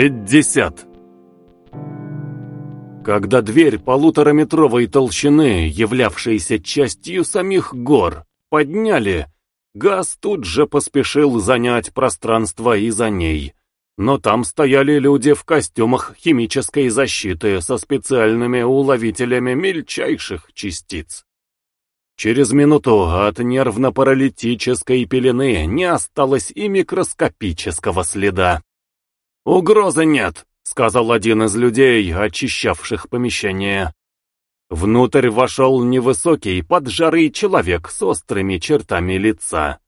Пятьдесят. Когда дверь полутораметровой толщины, являвшейся частью самих гор, подняли, Газ тут же поспешил занять пространство и за ней. Но там стояли люди в костюмах химической защиты со специальными уловителями мельчайших частиц. Через минуту от нервно-паралитической пелены не осталось и микроскопического следа. «Угрозы нет», — сказал один из людей, очищавших помещение. Внутрь вошел невысокий, поджарый человек с острыми чертами лица.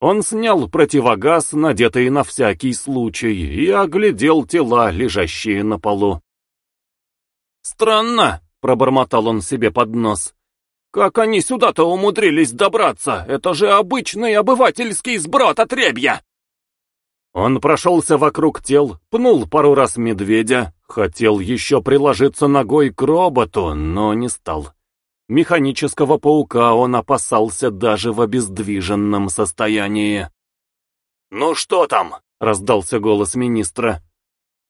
Он снял противогаз, надетый на всякий случай, и оглядел тела, лежащие на полу. «Странно», — пробормотал он себе под нос. «Как они сюда-то умудрились добраться? Это же обычный обывательский сброд отребья!» Он прошелся вокруг тел, пнул пару раз медведя, хотел еще приложиться ногой к роботу, но не стал. Механического паука он опасался даже в обездвиженном состоянии. «Ну что там?» — раздался голос министра.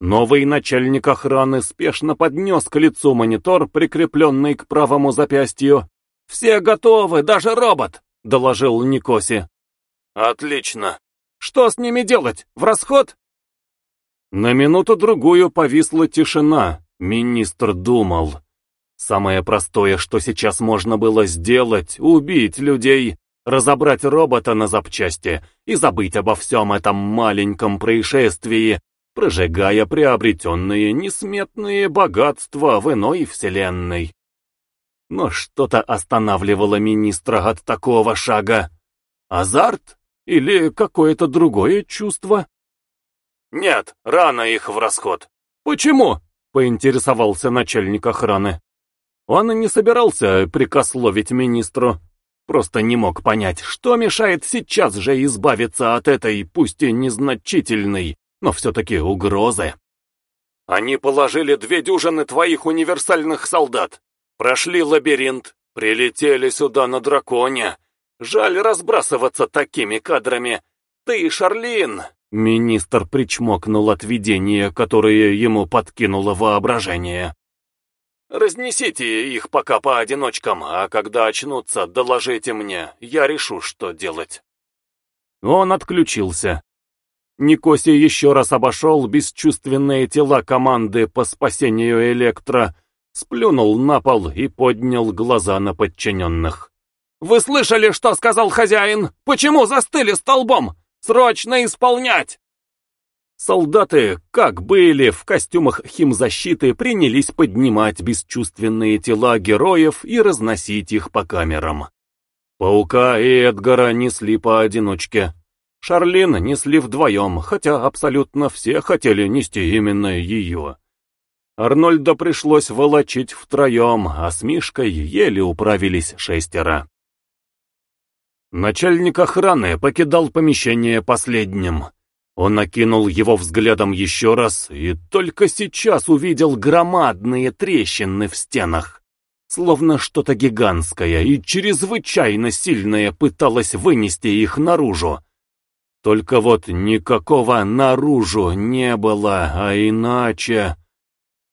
Новый начальник охраны спешно поднес к лицу монитор, прикрепленный к правому запястью. «Все готовы, даже робот!» — доложил Никоси. «Отлично!» Что с ними делать? В расход? На минуту-другую повисла тишина. Министр думал. Самое простое, что сейчас можно было сделать, убить людей, разобрать робота на запчасти и забыть обо всем этом маленьком происшествии, прожигая приобретенные несметные богатства в иной вселенной. Но что-то останавливало министра от такого шага. Азарт? Или какое-то другое чувство? Нет, рано их в расход. Почему? Поинтересовался начальник охраны. Он не собирался прикословить министру. Просто не мог понять, что мешает сейчас же избавиться от этой, пусть и незначительной, но все-таки угрозы. Они положили две дюжины твоих универсальных солдат, прошли лабиринт, прилетели сюда на драконе, Жаль разбрасываться такими кадрами. Ты, Шарлин!» Министр причмокнул от видения, которое ему подкинуло воображение. «Разнесите их пока по одиночкам, а когда очнутся, доложите мне, я решу, что делать». Он отключился. Никоси еще раз обошел бесчувственные тела команды по спасению Электро, сплюнул на пол и поднял глаза на подчиненных. Вы слышали, что сказал хозяин? Почему застыли столбом? Срочно исполнять!» Солдаты, как были в костюмах химзащиты, принялись поднимать бесчувственные тела героев и разносить их по камерам. Паука и Эдгара несли поодиночке. Шарлин несли вдвоем, хотя абсолютно все хотели нести именно ее. Арнольда пришлось волочить втроем, а с Мишкой еле управились шестеро. Начальник охраны покидал помещение последним. Он окинул его взглядом еще раз и только сейчас увидел громадные трещины в стенах. Словно что-то гигантское и чрезвычайно сильное пыталось вынести их наружу. Только вот никакого наружу не было, а иначе...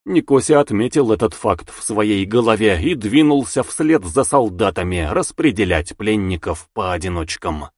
Никося отметил этот факт в своей голове и двинулся вслед за солдатами распределять пленников по одиночкам.